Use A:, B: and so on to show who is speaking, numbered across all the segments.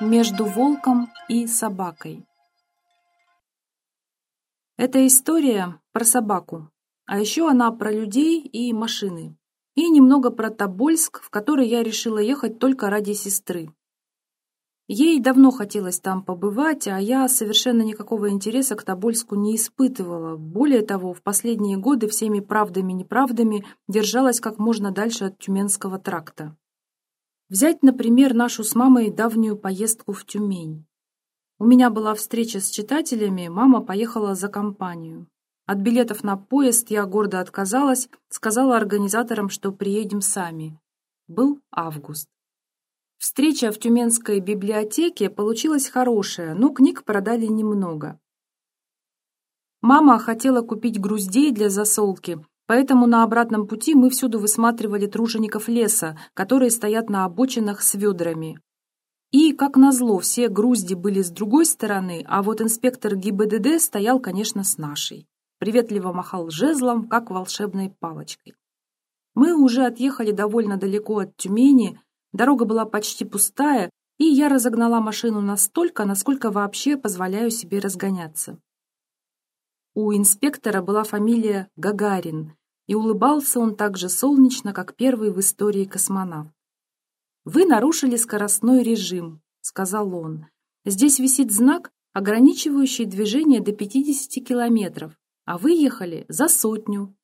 A: Между волком и собакой. Эта история про собаку, а еще она про людей и машины. И немного про Тобольск, в который я решила ехать только ради сестры. Ей давно хотелось там побывать, а я совершенно никакого интереса к Тобольску не испытывала. Более того, в последние годы всеми правдами-неправдами держалась как можно дальше от Тюменского тракта. Взять, например, нашу с мамой давнюю поездку в Тюмень. У меня была встреча с читателями, мама поехала за компанию. От билетов на поезд я гордо отказалась, сказала организаторам, что приедем сами. Был август. Встреча в Тюменской библиотеке получилась хорошая, но книг продали немного. Мама хотела купить груздей для засолки, поэтому на обратном пути мы всюду высматривали тружеников леса, которые стоят на обочинах с ведрами. И, как назло, все грузди были с другой стороны, а вот инспектор ГИБДД стоял, конечно, с нашей. Приветливо махал жезлом, как волшебной палочкой. Мы уже отъехали довольно далеко от Тюмени, Дорога была почти пустая, и я разогнала машину настолько, насколько вообще позволяю себе разгоняться. У инспектора была фамилия Гагарин, и улыбался он так же солнечно, как первый в истории космонавт. «Вы нарушили скоростной режим», — сказал он. «Здесь висит знак, ограничивающий движение до 50 километров, а вы ехали за сотню».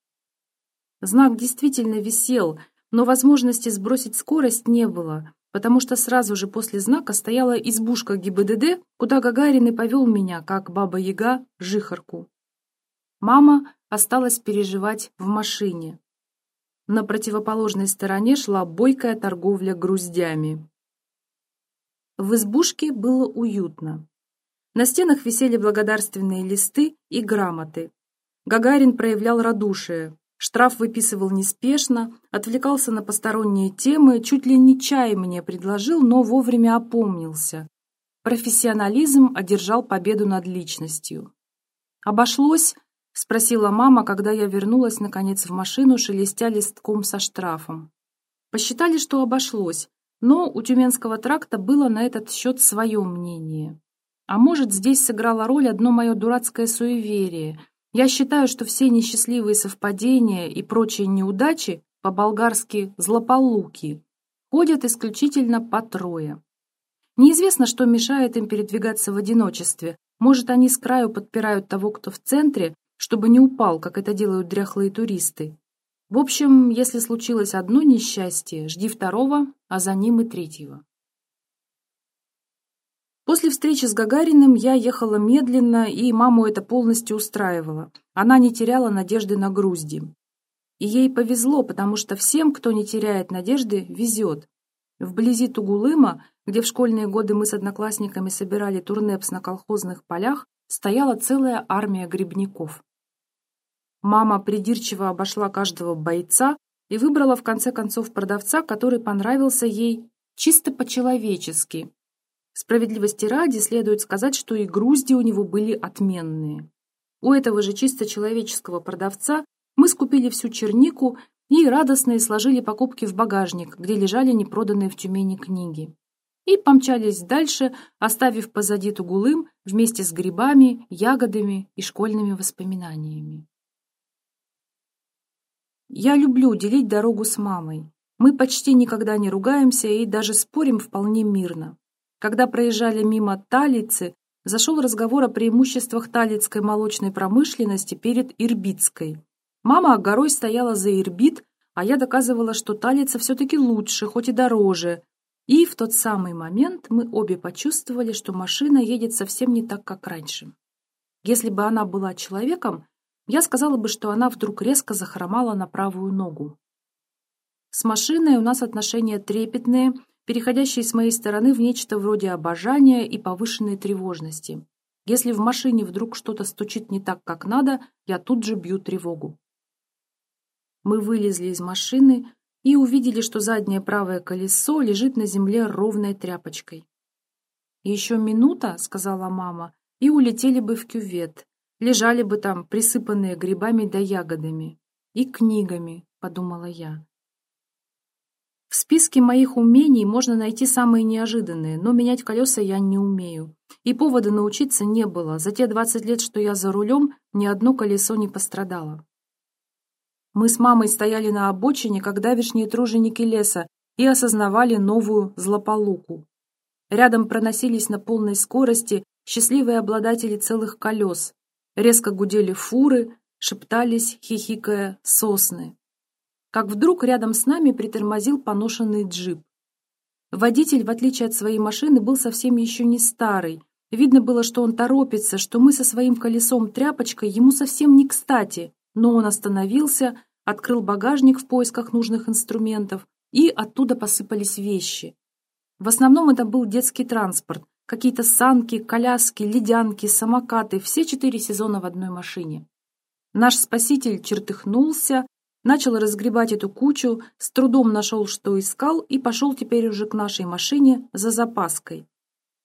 A: Знак действительно висел — но возможности сбросить скорость не было, потому что сразу же после знака стояла избушка ГИБДД, куда Гагарин и повел меня, как баба-яга, жихарку. Мама осталась переживать в машине. На противоположной стороне шла бойкая торговля груздями. В избушке было уютно. На стенах висели благодарственные листы и грамоты. Гагарин проявлял радушие, Штраф выписывал неспешно, отвлекался на посторонние темы, чуть ли не чай мне предложил, но вовремя опомнился. Профессионализм одержал победу над личностью. «Обошлось?» — спросила мама, когда я вернулась, наконец, в машину, шелестя листком со штрафом. Посчитали, что обошлось, но у Тюменского тракта было на этот счет свое мнение. А может, здесь сыграло роль одно мое дурацкое суеверие — я считаю, что все несчастливые совпадения и прочие неудачи, по-болгарски «злополуки», ходят исключительно по трое. Неизвестно, что мешает им передвигаться в одиночестве. Может, они с краю подпирают того, кто в центре, чтобы не упал, как это делают дряхлые туристы. В общем, если случилось одно несчастье, жди второго, а за ним и третьего. После встречи с Гагариным я ехала медленно, и маму это полностью устраивало. Она не теряла надежды на грузди. И ей повезло, потому что всем, кто не теряет надежды, везет. Вблизи Тугулыма, где в школьные годы мы с одноклассниками собирали турнепс на колхозных полях, стояла целая армия грибников. Мама придирчиво обошла каждого бойца и выбрала в конце концов продавца, который понравился ей чисто по-человечески, Справедливости ради следует сказать, что и грузди у него были отменные. У этого же чисто человеческого продавца мы скупили всю чернику и радостно сложили покупки в багажник, где лежали непроданные в Тюмени книги. И помчались дальше, оставив позади Тугулым вместе с грибами, ягодами и школьными воспоминаниями. Я люблю делить дорогу с мамой. Мы почти никогда не ругаемся и даже спорим вполне мирно. Когда проезжали мимо Талицы, зашел разговор о преимуществах талицкой молочной промышленности перед Ирбитской. Мама горой стояла за Ирбит, а я доказывала, что Талица все-таки лучше, хоть и дороже. И в тот самый момент мы обе почувствовали, что машина едет совсем не так, как раньше. Если бы она была человеком, я сказала бы, что она вдруг резко захромала на правую ногу. С машиной у нас отношения трепетные – переходящие с моей стороны в нечто вроде обожания и повышенной тревожности. Если в машине вдруг что-то стучит не так, как надо, я тут же бью тревогу. Мы вылезли из машины и увидели, что заднее правое колесо лежит на земле ровной тряпочкой. «Еще минута», — сказала мама, — «и улетели бы в кювет. Лежали бы там, присыпанные грибами да ягодами. И книгами», — подумала я. В списке моих умений можно найти самые неожиданные, но менять колеса я не умею. И повода научиться не было. За те 20 лет, что я за рулем, ни одно колесо не пострадало. Мы с мамой стояли на обочине, как давешние труженики леса, и осознавали новую злополуку. Рядом проносились на полной скорости счастливые обладатели целых колес. Резко гудели фуры, шептались, хихикая, сосны как вдруг рядом с нами притормозил поношенный джип. Водитель, в отличие от своей машины, был совсем еще не старый. Видно было, что он торопится, что мы со своим колесом-тряпочкой ему совсем не кстати, но он остановился, открыл багажник в поисках нужных инструментов, и оттуда посыпались вещи. В основном это был детский транспорт, какие-то санки, коляски, ледянки, самокаты, все четыре сезона в одной машине. Наш спаситель чертыхнулся, Начал разгребать эту кучу, с трудом нашел, что искал, и пошел теперь уже к нашей машине за запаской.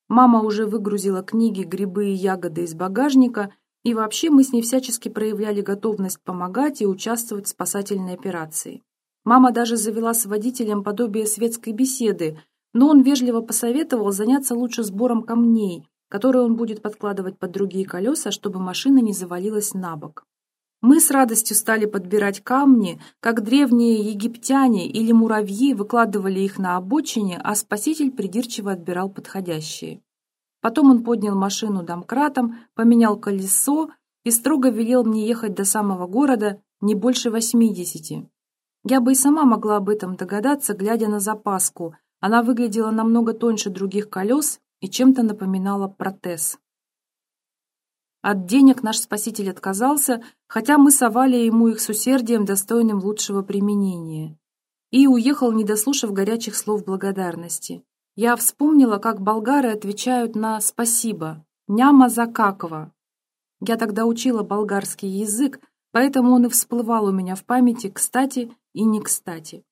A: Мама уже выгрузила книги, грибы и ягоды из багажника, и вообще мы с ней всячески проявляли готовность помогать и участвовать в спасательной операции. Мама даже завела с водителем подобие светской беседы, но он вежливо посоветовал заняться лучше сбором камней, которые он будет подкладывать под другие колеса, чтобы машина не завалилась на бок. Мы с радостью стали подбирать камни, как древние египтяне или муравьи выкладывали их на обочине, а спаситель придирчиво отбирал подходящие. Потом он поднял машину домкратом, поменял колесо и строго велел мне ехать до самого города не больше восьмидесяти. Я бы и сама могла об этом догадаться, глядя на запаску. Она выглядела намного тоньше других колес и чем-то напоминала протез. От денег наш спаситель отказался, хотя мы совали ему их с усердием, достойным лучшего применения. И уехал, не дослушав горячих слов благодарности. Я вспомнила, как болгары отвечают на «спасибо» «няма закакова». Я тогда учила болгарский язык, поэтому он и всплывал у меня в памяти кстати и не кстати.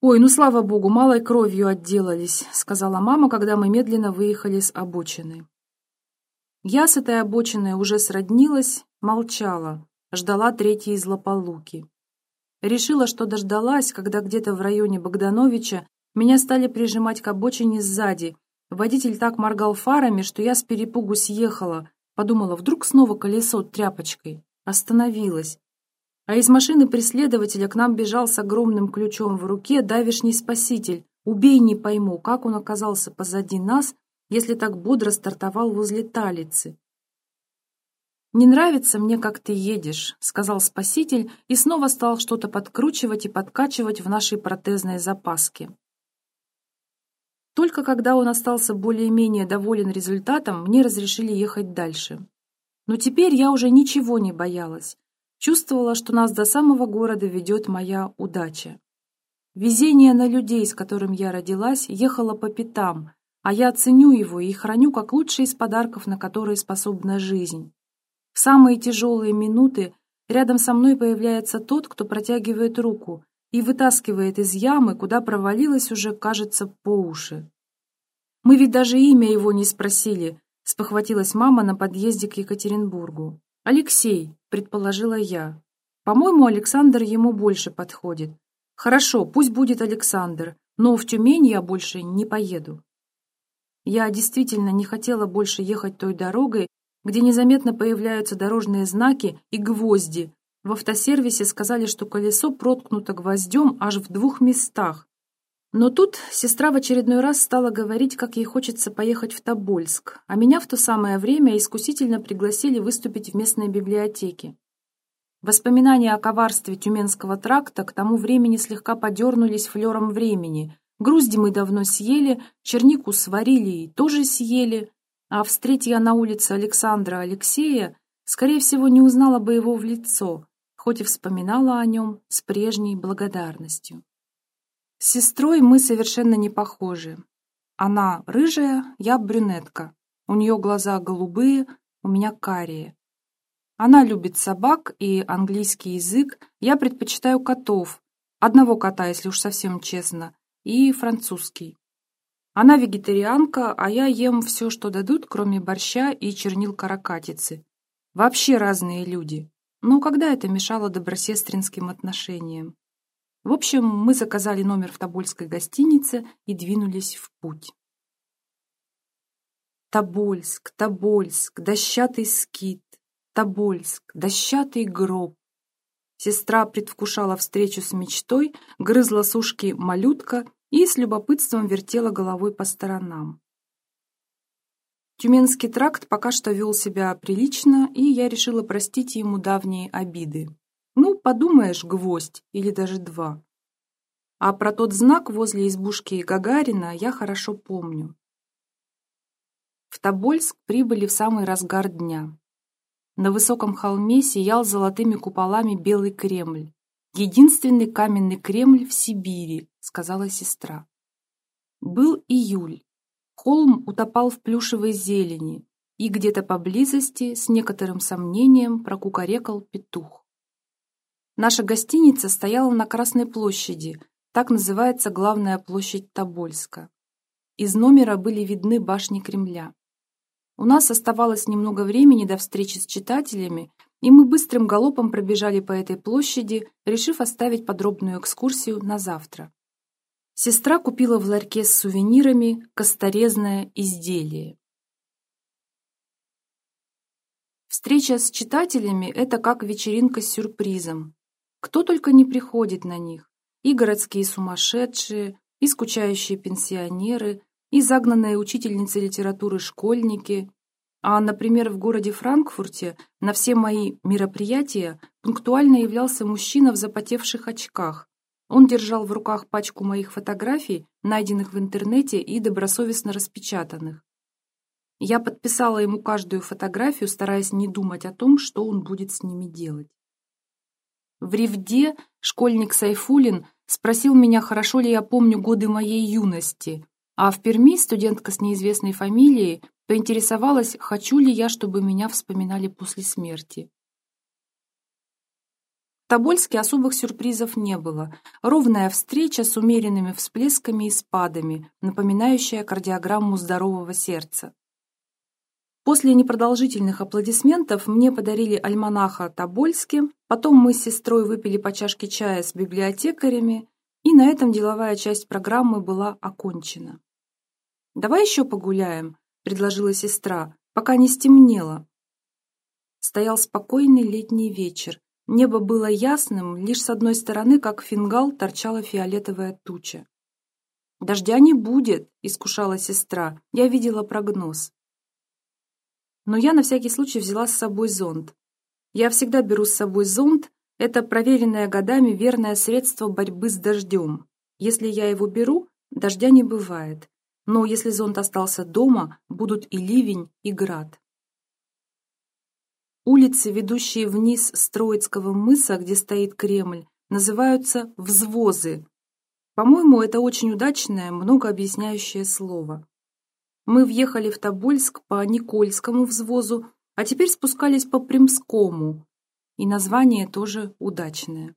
A: «Ой, ну слава богу, малой кровью отделались», — сказала мама, когда мы медленно выехали с обочины. Я с этой обочиной уже сроднилась, молчала, ждала третьей злополуки. Решила, что дождалась, когда где-то в районе Богдановича меня стали прижимать к обочине сзади. Водитель так моргал фарами, что я с перепугу съехала. Подумала, вдруг снова колесо тряпочкой. Остановилась. А из машины преследователя к нам бежал с огромным ключом в руке давишний спаситель. Убей, не пойму, как он оказался позади нас если так бодро стартовал возле Талицы. «Не нравится мне, как ты едешь», — сказал спаситель и снова стал что-то подкручивать и подкачивать в нашей протезной запаске. Только когда он остался более-менее доволен результатом, мне разрешили ехать дальше. Но теперь я уже ничего не боялась. Чувствовала, что нас до самого города ведет моя удача. Везение на людей, с которым я родилась, ехало по пятам, а я ценю его и храню как лучший из подарков, на которые способна жизнь. В самые тяжелые минуты рядом со мной появляется тот, кто протягивает руку и вытаскивает из ямы, куда провалилась уже, кажется, по уши. Мы ведь даже имя его не спросили, спохватилась мама на подъезде к Екатеринбургу. «Алексей», — предположила я. «По-моему, Александр ему больше подходит. Хорошо, пусть будет Александр, но в Тюмень я больше не поеду». Я действительно не хотела больше ехать той дорогой, где незаметно появляются дорожные знаки и гвозди. В автосервисе сказали, что колесо проткнуто гвоздем аж в двух местах. Но тут сестра в очередной раз стала говорить, как ей хочется поехать в Тобольск, а меня в то самое время искусительно пригласили выступить в местной библиотеке. Воспоминания о коварстве Тюменского тракта к тому времени слегка подернулись флером времени, Грузди мы давно съели, чернику сварили и тоже съели, а встреть на улице Александра Алексея, скорее всего, не узнала бы его в лицо, хоть и вспоминала о нем с прежней благодарностью. С сестрой мы совершенно не похожи. Она рыжая, я брюнетка. У нее глаза голубые, у меня карие. Она любит собак и английский язык. Я предпочитаю котов. Одного кота, если уж совсем честно и французский. Она вегетарианка, а я ем все, что дадут, кроме борща и чернил каракатицы. Вообще разные люди. Но когда это мешало добросестринским отношениям? В общем, мы заказали номер в Тобольской гостинице и двинулись в путь. Тобольск, Тобольск, дощатый скит, Тобольск, дощатый гроб. Сестра предвкушала встречу с мечтой, грызла сушки малютка и с любопытством вертела головой по сторонам. Тюменский тракт пока что вел себя прилично, и я решила простить ему давние обиды. Ну, подумаешь, гвоздь или даже два. А про тот знак возле избушки Гагарина я хорошо помню. В Тобольск прибыли в самый разгар дня. На высоком холме сиял золотыми куполами белый Кремль. «Единственный каменный Кремль в Сибири», — сказала сестра. Был июль. Холм утопал в плюшевой зелени, и где-то поблизости с некоторым сомнением прокукарекал петух. Наша гостиница стояла на Красной площади, так называется главная площадь Тобольска. Из номера были видны башни Кремля. У нас оставалось немного времени до встречи с читателями, и мы быстрым галопом пробежали по этой площади, решив оставить подробную экскурсию на завтра. Сестра купила в ларьке с сувенирами косторезное изделие. Встреча с читателями – это как вечеринка с сюрпризом. Кто только не приходит на них. И городские сумасшедшие, и скучающие пенсионеры, и загнанные учительницы литературы школьники. А, например, в городе Франкфурте на все мои мероприятия пунктуально являлся мужчина в запотевших очках. Он держал в руках пачку моих фотографий, найденных в интернете и добросовестно распечатанных. Я подписала ему каждую фотографию, стараясь не думать о том, что он будет с ними делать. В Ревде школьник Сайфулин спросил меня, хорошо ли я помню годы моей юности, а в Перми студентка с неизвестной фамилией поинтересовалась, хочу ли я, чтобы меня вспоминали после смерти. Тобольске особых сюрпризов не было. Ровная встреча с умеренными всплесками и спадами, напоминающая кардиограмму здорового сердца. После непродолжительных аплодисментов мне подарили альманаха Тобольске, потом мы с сестрой выпили по чашке чая с библиотекарями, и на этом деловая часть программы была окончена. «Давай еще погуляем», — предложила сестра, пока не стемнело. Стоял спокойный летний вечер. Небо было ясным, лишь с одной стороны, как фингал, торчала фиолетовая туча. «Дождя не будет», — искушала сестра. Я видела прогноз. Но я на всякий случай взяла с собой зонт. Я всегда беру с собой зонт, это проверенное годами верное средство борьбы с дождем. Если я его беру, дождя не бывает но если зонт остался дома, будут и ливень, и град. Улицы, ведущие вниз с Троицкого мыса, где стоит Кремль, называются «взвозы». По-моему, это очень удачное, многообъясняющее слово. Мы въехали в Тобольск по Никольскому взвозу, а теперь спускались по Примскому, и название тоже удачное.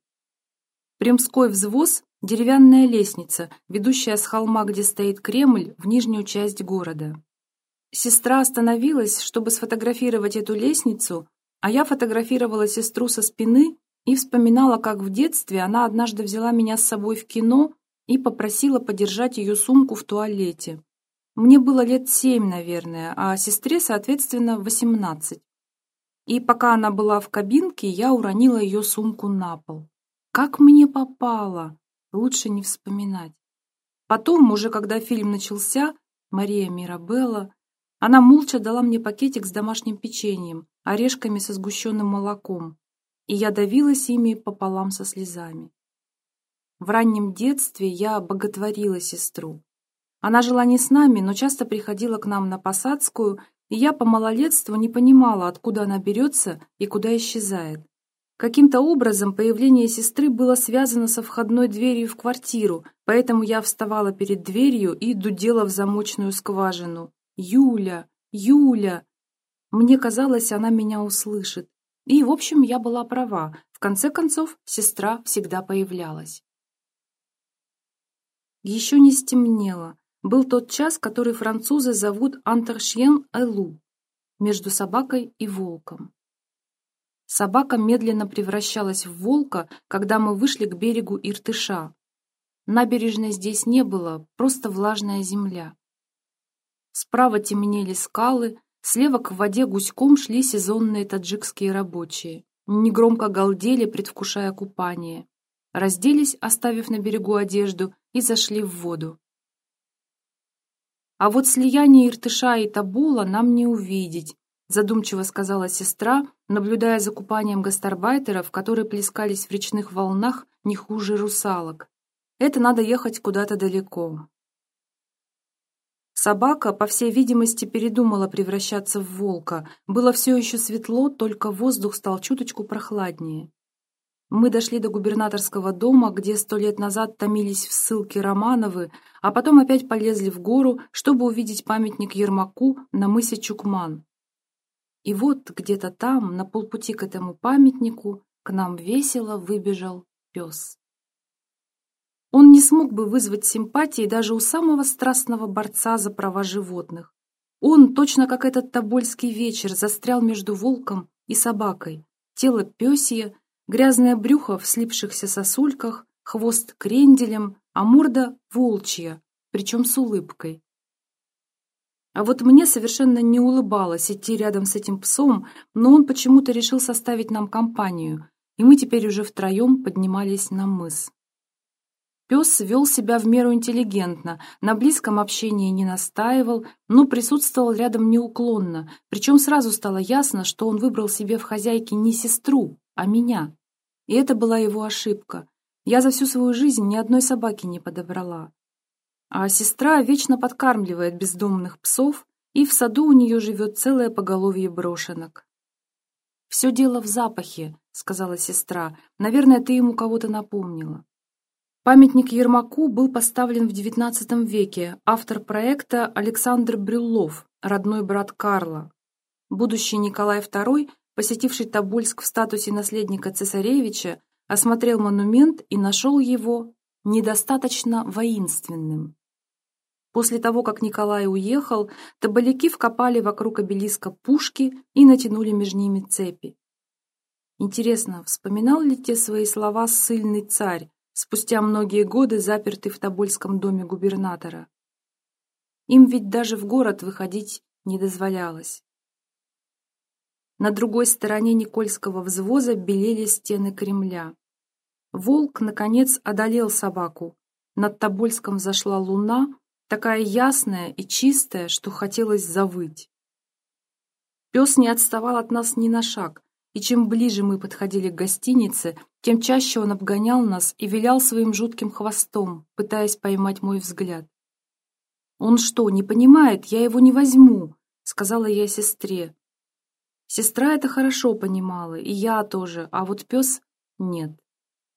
A: Примской взвоз – деревянная лестница, ведущая с холма, где стоит Кремль, в нижнюю часть города. Сестра остановилась, чтобы сфотографировать эту лестницу, а я фотографировала сестру со спины и вспоминала, как в детстве она однажды взяла меня с собой в кино и попросила подержать ее сумку в туалете. Мне было лет семь, наверное, а сестре, соответственно, восемнадцать. И пока она была в кабинке, я уронила ее сумку на пол. Как мне попало? Лучше не вспоминать. Потом, уже когда фильм начался, Мария Мирабелла, она молча дала мне пакетик с домашним печеньем, орешками со сгущенным молоком, и я давилась ими пополам со слезами. В раннем детстве я боготворила сестру. Она жила не с нами, но часто приходила к нам на Посадскую, и я по малолетству не понимала, откуда она берется и куда исчезает. Каким-то образом появление сестры было связано со входной дверью в квартиру, поэтому я вставала перед дверью и дудела в замочную скважину. «Юля! Юля!» Мне казалось, она меня услышит. И, в общем, я была права. В конце концов, сестра всегда появлялась. Еще не стемнело. Был тот час, который французы зовут «антершьен элу» между собакой и волком. Собака медленно превращалась в волка, когда мы вышли к берегу Иртыша. Набережной здесь не было, просто влажная земля. Справа темнели скалы, слева к воде гуськом шли сезонные таджикские рабочие. Негромко галдели, предвкушая купание. Разделись, оставив на берегу одежду, и зашли в воду. А вот слияние Иртыша и Табула нам не увидеть, задумчиво сказала сестра, наблюдая за купанием гастарбайтеров, которые плескались в речных волнах не хуже русалок. Это надо ехать куда-то далеко. Собака, по всей видимости, передумала превращаться в волка. Было все еще светло, только воздух стал чуточку прохладнее. Мы дошли до губернаторского дома, где сто лет назад томились в ссылке Романовы, а потом опять полезли в гору, чтобы увидеть памятник Ермаку на мысе Чукман. И вот где-то там, на полпути к этому памятнику, к нам весело выбежал пес. Он не смог бы вызвать симпатии даже у самого страстного борца за права животных. Он, точно как этот тобольский вечер, застрял между волком и собакой. Тело пёсье, грязное брюхо в слипшихся сосульках, хвост кренделем, а морда волчья, причем с улыбкой. А вот мне совершенно не улыбалось идти рядом с этим псом, но он почему-то решил составить нам компанию, и мы теперь уже втроем поднимались на мыс. Пес вел себя в меру интеллигентно, на близком общении не настаивал, но присутствовал рядом неуклонно, причем сразу стало ясно, что он выбрал себе в хозяйке не сестру, а меня. И это была его ошибка. Я за всю свою жизнь ни одной собаки не подобрала. А сестра вечно подкармливает бездомных псов, и в саду у нее живет целое поголовье брошенок. «Все дело в запахе», — сказала сестра. «Наверное, ты ему кого-то напомнила». Памятник Ермаку был поставлен в XIX веке. Автор проекта Александр Брюллов, родной брат Карла. Будущий Николай II, посетивший Тобольск в статусе наследника цесаревича, осмотрел монумент и нашел его недостаточно воинственным. После того, как Николай уехал, табаляки вкопали вокруг обелиска пушки и натянули между ними цепи. Интересно, вспоминал ли те свои слова ссыльный царь, спустя многие годы запертый в Тобольском доме губернатора? Им ведь даже в город выходить не дозволялось. На другой стороне Никольского взвоза белели стены Кремля. Волк, наконец, одолел собаку. Над Тобольском зашла луна, такая ясная и чистая, что хотелось завыть. Пес не отставал от нас ни на шаг, и чем ближе мы подходили к гостинице, тем чаще он обгонял нас и вилял своим жутким хвостом, пытаясь поймать мой взгляд. «Он что, не понимает? Я его не возьму!» — сказала я сестре. Сестра это хорошо понимала, и я тоже, а вот пес — нет.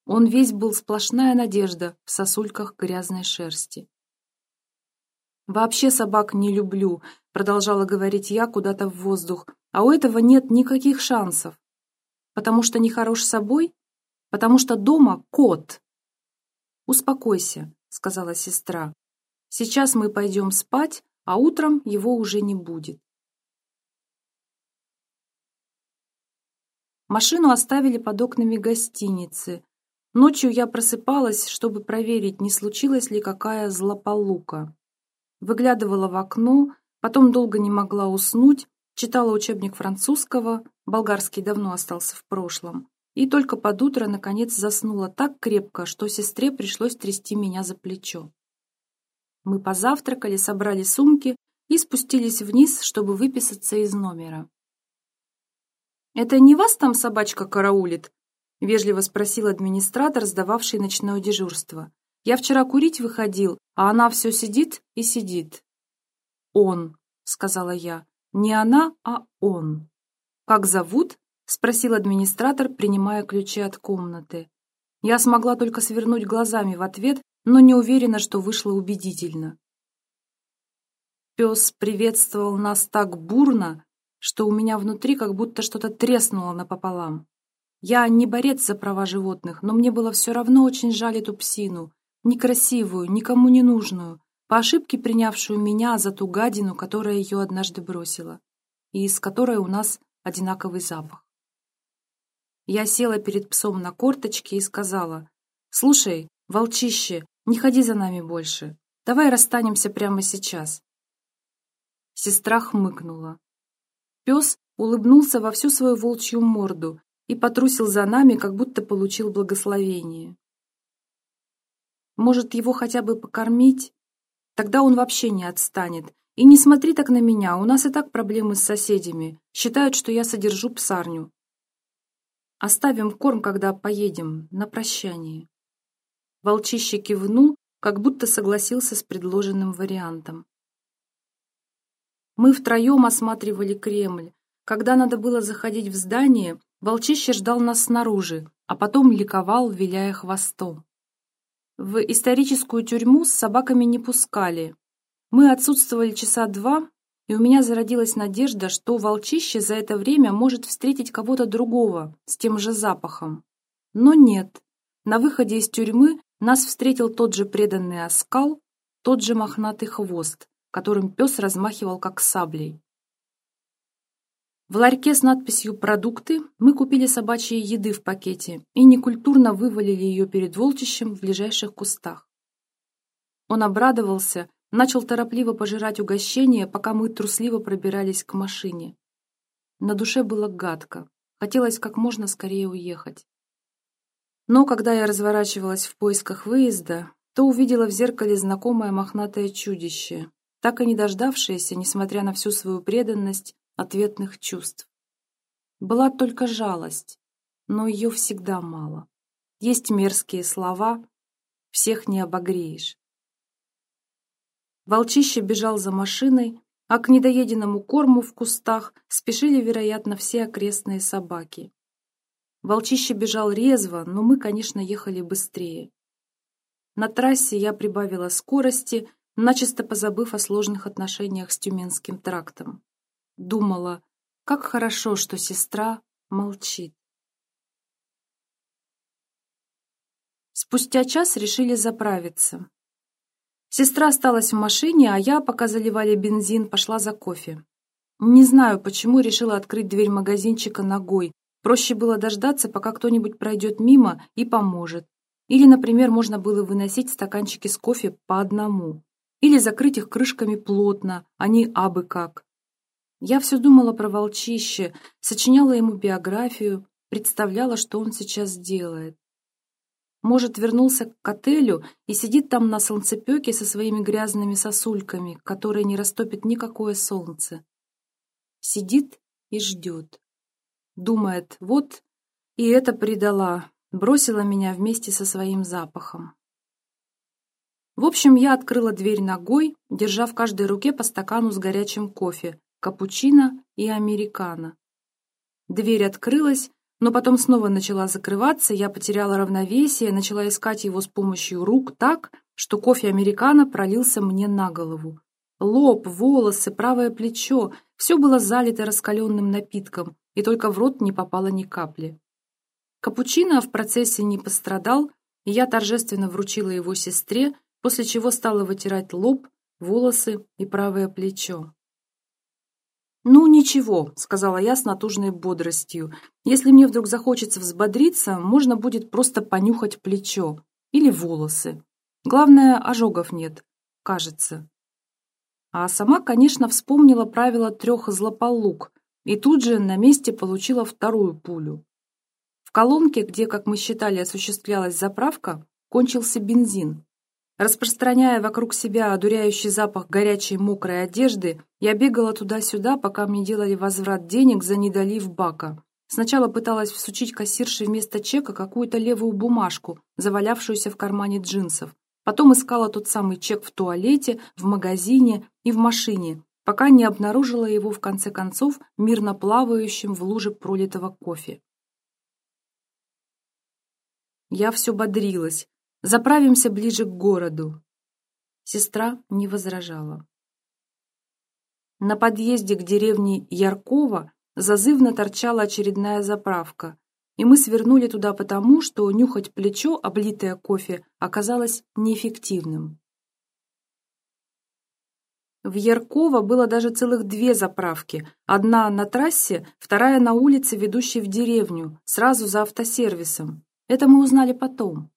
A: Он весь был сплошная надежда в сосульках грязной шерсти. «Вообще собак не люблю», — продолжала говорить я куда-то в воздух, «а у этого нет никаких шансов. Потому что не хорош собой? Потому что дома кот». «Успокойся», — сказала сестра. «Сейчас мы пойдем спать, а утром его уже не будет». Машину оставили под окнами гостиницы. Ночью я просыпалась, чтобы проверить, не случилась ли какая злополука. Выглядывала в окно, потом долго не могла уснуть, читала учебник французского, болгарский давно остался в прошлом, и только под утро, наконец, заснула так крепко, что сестре пришлось трясти меня за плечо. Мы позавтракали, собрали сумки и спустились вниз, чтобы выписаться из номера. «Это не вас там собачка караулит?» — вежливо спросил администратор, сдававший ночное дежурство. «Я вчера курить выходил, а она все сидит и сидит. «Он», — сказала я, — «не она, а он». «Как зовут?» — спросил администратор, принимая ключи от комнаты. Я смогла только свернуть глазами в ответ, но не уверена, что вышло убедительно. Пес приветствовал нас так бурно, что у меня внутри как будто что-то треснуло напополам. Я не борец за права животных, но мне было все равно очень жаль эту псину, некрасивую, никому не нужную, по ошибке принявшую меня за ту гадину, которая ее однажды бросила, и из которой у нас одинаковый запах. Я села перед псом на корточки и сказала, «Слушай, волчище, не ходи за нами больше. Давай расстанемся прямо сейчас». Сестра хмыкнула. Пес улыбнулся во всю свою волчью морду и потрусил за нами, как будто получил благословение. Может, его хотя бы покормить? Тогда он вообще не отстанет. И не смотри так на меня, у нас и так проблемы с соседями. Считают, что я содержу псарню. Оставим корм, когда поедем, на прощание. Волчище кивнул, как будто согласился с предложенным вариантом. Мы втроем осматривали Кремль. Когда надо было заходить в здание, волчище ждал нас снаружи, а потом ликовал, виляя хвостом. В историческую тюрьму с собаками не пускали. Мы отсутствовали часа два, и у меня зародилась надежда, что волчище за это время может встретить кого-то другого с тем же запахом. Но нет. На выходе из тюрьмы нас встретил тот же преданный оскал, тот же мохнатый хвост, которым пес размахивал как саблей. В ларьке с надписью «Продукты» мы купили собачьей еды в пакете и некультурно вывалили ее перед волчищем в ближайших кустах. Он обрадовался, начал торопливо пожирать угощение, пока мы трусливо пробирались к машине. На душе было гадко, хотелось как можно скорее уехать. Но когда я разворачивалась в поисках выезда, то увидела в зеркале знакомое мохнатое чудище, так и не дождавшееся, несмотря на всю свою преданность, ответных чувств. Была только жалость, но ее всегда мало. Есть мерзкие слова, всех не обогреешь. Волчище бежал за машиной, а к недоеденному корму в кустах спешили, вероятно, все окрестные собаки. Волчище бежал резво, но мы, конечно, ехали быстрее. На трассе я прибавила скорости, начисто позабыв о сложных отношениях с Тюменским трактом. Думала, как хорошо, что сестра молчит. Спустя час решили заправиться. Сестра осталась в машине, а я, пока заливали бензин, пошла за кофе. Не знаю, почему решила открыть дверь магазинчика ногой. Проще было дождаться, пока кто-нибудь пройдет мимо и поможет. Или, например, можно было выносить стаканчики с кофе по одному. Или закрыть их крышками плотно, а не абы как. Я все думала про волчище, сочиняла ему биографию, представляла, что он сейчас делает. Может, вернулся к отелю и сидит там на солнцепеке со своими грязными сосульками, которые не растопит никакое солнце. Сидит и ждет. Думает, вот, и это предала, бросила меня вместе со своим запахом. В общем, я открыла дверь ногой, держа в каждой руке по стакану с горячим кофе, капучино и американо. Дверь открылась, но потом снова начала закрываться, я потеряла равновесие, начала искать его с помощью рук так, что кофе американо пролился мне на голову. Лоб, волосы, правое плечо — все было залито раскаленным напитком, и только в рот не попало ни капли. Капучино в процессе не пострадал, и я торжественно вручила его сестре, после чего стала вытирать лоб, волосы и правое плечо. «Ну, ничего», — сказала я с натужной бодростью. «Если мне вдруг захочется взбодриться, можно будет просто понюхать плечо или волосы. Главное, ожогов нет, кажется». А сама, конечно, вспомнила правило трех злополук и тут же на месте получила вторую пулю. В колонке, где, как мы считали, осуществлялась заправка, кончился бензин. Распространяя вокруг себя одуряющий запах горячей мокрой одежды, я бегала туда-сюда, пока мне делали возврат денег за недолив бака. Сначала пыталась всучить кассирше вместо чека какую-то левую бумажку, завалявшуюся в кармане джинсов. Потом искала тот самый чек в туалете, в магазине и в машине, пока не обнаружила его, в конце концов, мирно плавающим в луже пролитого кофе. Я все бодрилась, Заправимся ближе к городу. Сестра не возражала. На подъезде к деревне Яркова зазывно торчала очередная заправка, и мы свернули туда потому, что нюхать плечо, облитое кофе, оказалось неэффективным. В Ярково было даже целых две заправки. Одна на трассе, вторая на улице, ведущей в деревню, сразу за автосервисом. Это мы узнали потом.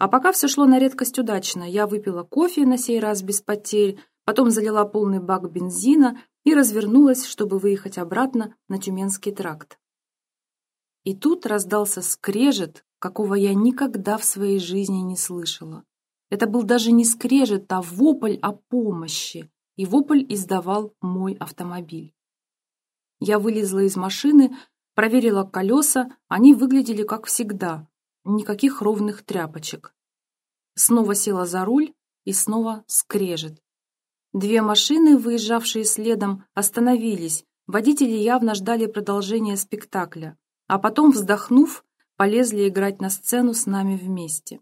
A: А пока все шло на редкость удачно. Я выпила кофе на сей раз без потерь, потом залила полный бак бензина и развернулась, чтобы выехать обратно на Тюменский тракт. И тут раздался скрежет, какого я никогда в своей жизни не слышала. Это был даже не скрежет, а вопль о помощи и вопль издавал мой автомобиль. Я вылезла из машины, проверила колеса, они выглядели как всегда, никаких ровных тряпочек. Снова села за руль и снова скрежет. Две машины, выезжавшие следом, остановились, водители явно ждали продолжения спектакля, а потом, вздохнув, полезли играть на сцену с нами вместе.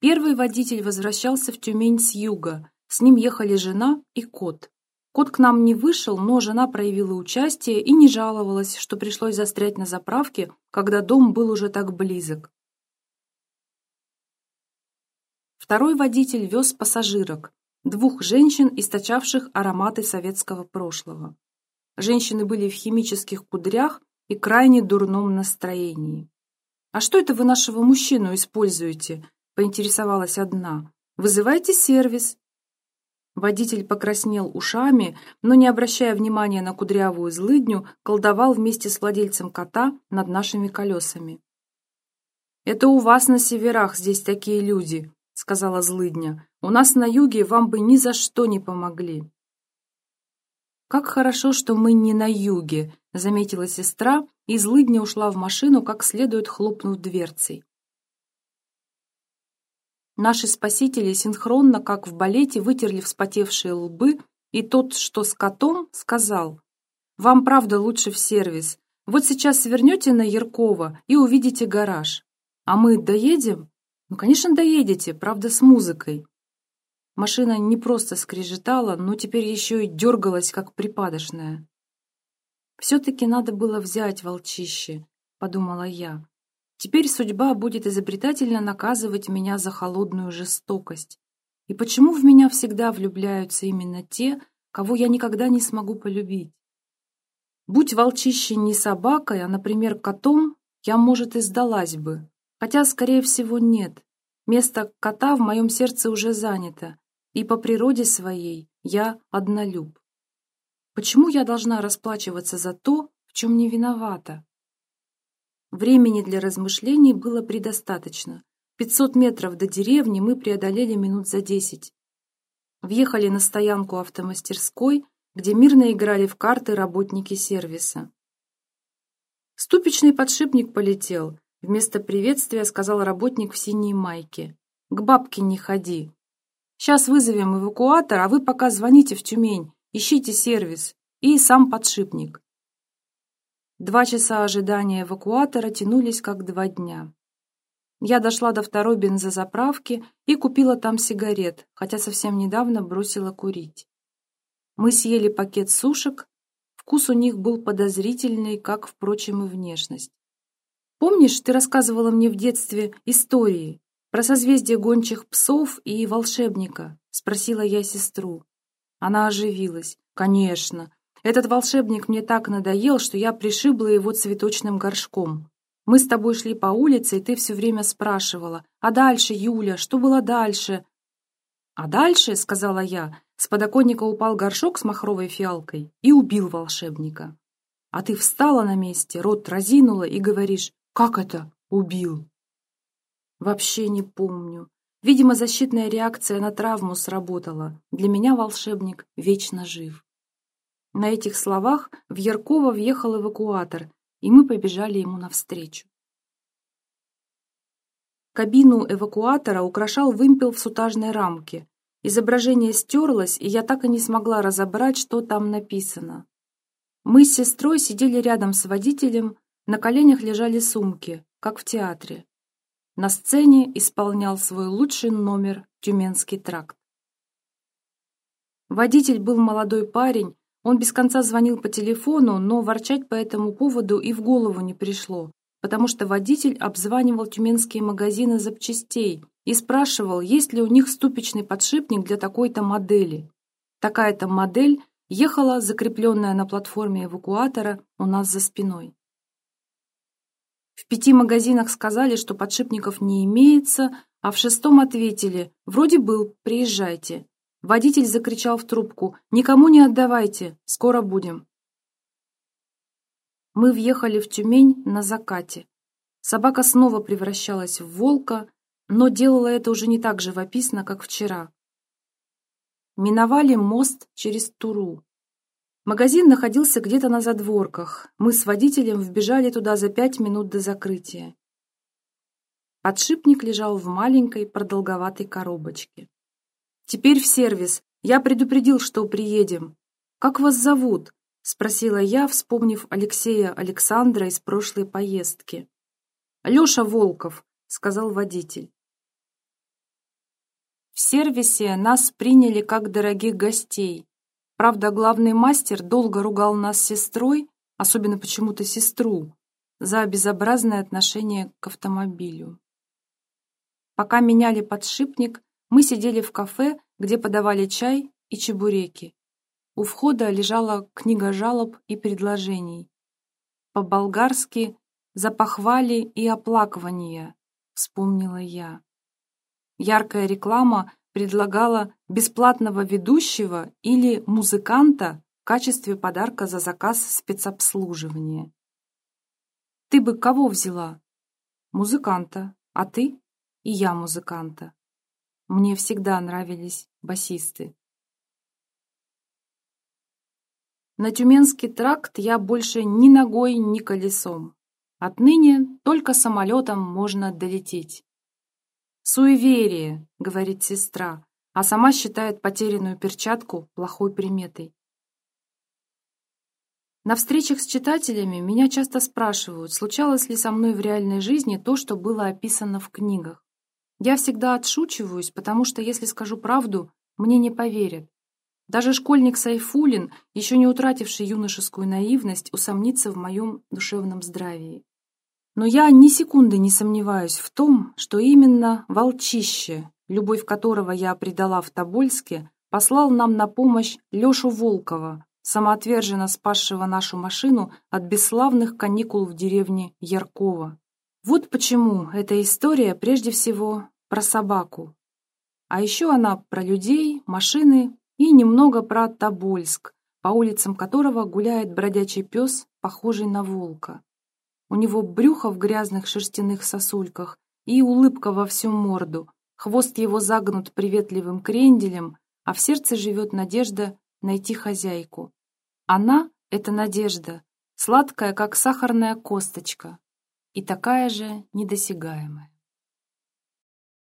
A: Первый водитель возвращался в Тюмень с юга, с ним ехали жена и кот. Кот к нам не вышел, но жена проявила участие и не жаловалась, что пришлось застрять на заправке, когда дом был уже так близок. Второй водитель вез пассажирок, двух женщин, источавших ароматы советского прошлого. Женщины были в химических кудрях и крайне дурном настроении. «А что это вы нашего мужчину используете?» — поинтересовалась одна. «Вызывайте сервис, Водитель покраснел ушами, но, не обращая внимания на кудрявую злыдню, колдовал вместе с владельцем кота над нашими колесами. «Это у вас на северах здесь такие люди», — сказала злыдня. «У нас на юге вам бы ни за что не помогли». «Как хорошо, что мы не на юге», — заметила сестра, и злыдня ушла в машину, как следует хлопнув дверцей. Наши спасители синхронно, как в балете, вытерли вспотевшие лбы, и тот, что с котом, сказал, «Вам, правда, лучше в сервис. Вот сейчас свернете на Яркова и увидите гараж. А мы доедем?» «Ну, конечно, доедете, правда, с музыкой». Машина не просто скрежетала, но теперь еще и дергалась, как припадочная. «Все-таки надо было взять волчище», — подумала я. Теперь судьба будет изобретательно наказывать меня за холодную жестокость. И почему в меня всегда влюбляются именно те, кого я никогда не смогу полюбить? Будь волчище не собакой, а, например, котом, я, может, и сдалась бы. Хотя, скорее всего, нет. Место кота в моем сердце уже занято, и по природе своей я однолюб. Почему я должна расплачиваться за то, в чем не виновата? Времени для размышлений было предостаточно. 500 метров до деревни мы преодолели минут за 10. Въехали на стоянку автомастерской, где мирно играли в карты работники сервиса. Ступичный подшипник полетел. Вместо приветствия сказал работник в синей майке. «К бабке не ходи. Сейчас вызовем эвакуатор, а вы пока звоните в Тюмень, ищите сервис. И сам подшипник. Два часа ожидания эвакуатора тянулись как два дня. Я дошла до второй бензозаправки и купила там сигарет, хотя совсем недавно бросила курить. Мы съели пакет сушек, вкус у них был подозрительный, как, впрочем, и внешность. Помнишь, ты рассказывала мне в детстве истории про созвездие гончих псов и волшебника? Спросила я сестру. Она оживилась. Конечно, этот волшебник мне так надоел, что я пришибла его цветочным горшком. Мы с тобой шли по улице, и ты все время спрашивала, «А дальше, Юля, что было дальше?» «А дальше, — сказала я, — с подоконника упал горшок с махровой фиалкой и убил волшебника. А ты встала на месте, рот разинула и говоришь, «Как это? Убил?» Вообще не помню. Видимо, защитная реакция на травму сработала. Для меня волшебник вечно жив. На этих словах в Ярково въехал эвакуатор, и мы побежали ему навстречу. Кабину эвакуатора украшал вымпел в сутажной рамке. Изображение стерлось, и я так и не смогла разобрать, что там написано. Мы с сестрой сидели рядом с водителем, на коленях лежали сумки, как в театре. На сцене исполнял свой лучший номер «Тюменский тракт». Водитель был молодой парень, он без конца звонил по телефону, но ворчать по этому поводу и в голову не пришло, потому что водитель обзванивал тюменские магазины запчастей и спрашивал, есть ли у них ступичный подшипник для такой-то модели. Такая-то модель ехала, закрепленная на платформе эвакуатора, у нас за спиной. В пяти магазинах сказали, что подшипников не имеется, а в шестом ответили «Вроде был, приезжайте». Водитель закричал в трубку «Никому не отдавайте, скоро будем». Мы въехали в Тюмень на закате. Собака снова превращалась в волка, но делала это уже не так живописно, как вчера. Миновали мост через Туру. Магазин находился где-то на задворках. Мы с водителем вбежали туда за пять минут до закрытия. Подшипник лежал в маленькой продолговатой коробочке. «Теперь в сервис. Я предупредил, что приедем. Как вас зовут?» — спросила я, вспомнив Алексея Александра из прошлой поездки. «Леша Волков», — сказал водитель. В сервисе нас приняли как дорогих гостей. Правда, главный мастер долго ругал нас с сестрой, особенно почему-то сестру, за безобразное отношение к автомобилю. Пока меняли подшипник, мы сидели в кафе, где подавали чай и чебуреки. У входа лежала книга жалоб и предложений. По-болгарски «За похвали и оплакивания», вспомнила я. Яркая реклама предлагала бесплатного ведущего или музыканта в качестве подарка за заказ спецобслуживания. «Ты бы кого взяла?» «Музыканта. А ты?» «И я музыканта. Мне всегда нравились басисты». На Тюменский тракт я больше ни ногой, ни колесом. Отныне только самолетом можно долететь. «Суеверие», — говорит сестра, а сама считает потерянную перчатку плохой приметой. На встречах с читателями меня часто спрашивают, случалось ли со мной в реальной жизни то, что было описано в книгах. Я всегда отшучиваюсь, потому что если скажу правду, мне не поверят. Даже школьник Сайфулин, еще не утративший юношескую наивность, усомнится в моем душевном здравии. Но я ни секунды не сомневаюсь в том, что именно волчище, любовь которого я предала в Тобольске, послал нам на помощь Лешу Волкова, самоотверженно спасшего нашу машину от бесславных каникул в деревне Яркова. Вот почему эта история прежде всего про собаку. А еще она про людей, машины и немного про Тобольск, по улицам которого гуляет бродячий пес, похожий на волка. У него брюхо в грязных шерстяных сосульках и улыбка во всю морду. Хвост его загнут приветливым кренделем, а в сердце живет надежда найти хозяйку. Она — это надежда, сладкая, как сахарная косточка, и такая же недосягаемая.